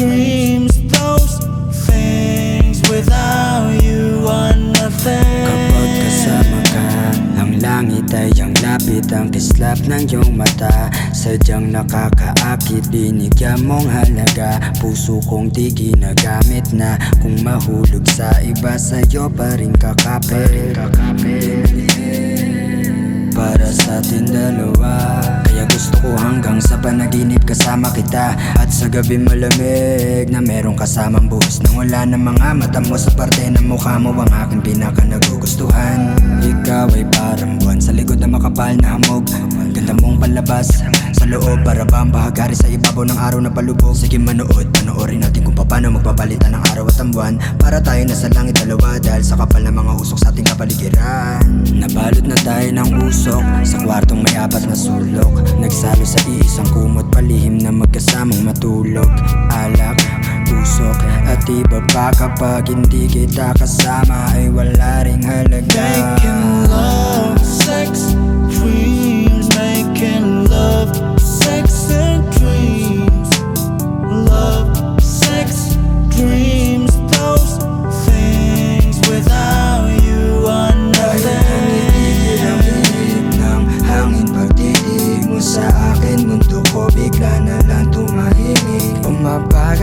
dreams, those things without you are nothing. Kapag kasama ka Ang langit ay ang lapit Ang kislap ng iyong mata. Sadyang nakakaakit Binigyan mong halaga. Puso kong di ginagamit na Kung mahulog sa iba Sa'yo pa rin kakapit para panaginip kasama kita. At sa gabi malamig na merong kasamang buhos Nang wala ng mga mata mo sa parte ng mukha mo. Ang aking pinaka nagugustuhan Ikaw ay parang buwan sa likod ng makapal na hamog. Ganda mong palabas sa loob Para bang bahagari sa ibabaw ng araw na palubog. Sige manood, panoorin natin kung paano magpapalitan ng buwan Para tayo nasa langit dalawa Dahil sa kapal ng mga usok sa ating kapaligiran. Nabalot na tayo ng usok Sa kwartong may apat na sulok. Nagsalo sa iisang kumot Palihim na magkasamang matulog. Alak, usok At iba pa kapag hindi kita kasama Ay wala ring halaga. Making love, sex,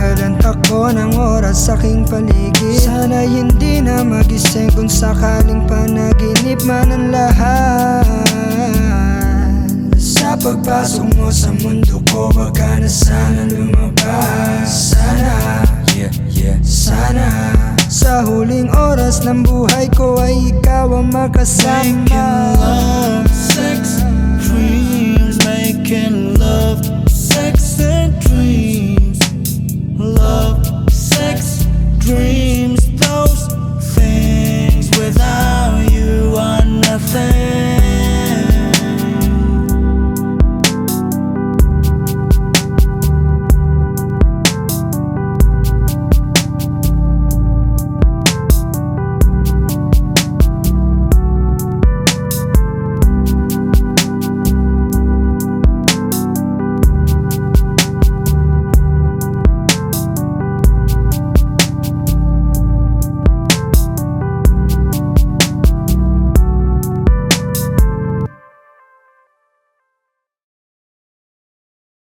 Pumabagal ang takbo ng oras sa aking paligid. Sana hindi na magising kung sakaling panaginip man ang lahat. Sa pagpasok mo sa mundo ko Wag na sana lumabas. Sana, yeah, yeah, sana Sa huling oras ng buhay ko ay ikaw ang Making makasama love, sex, dream.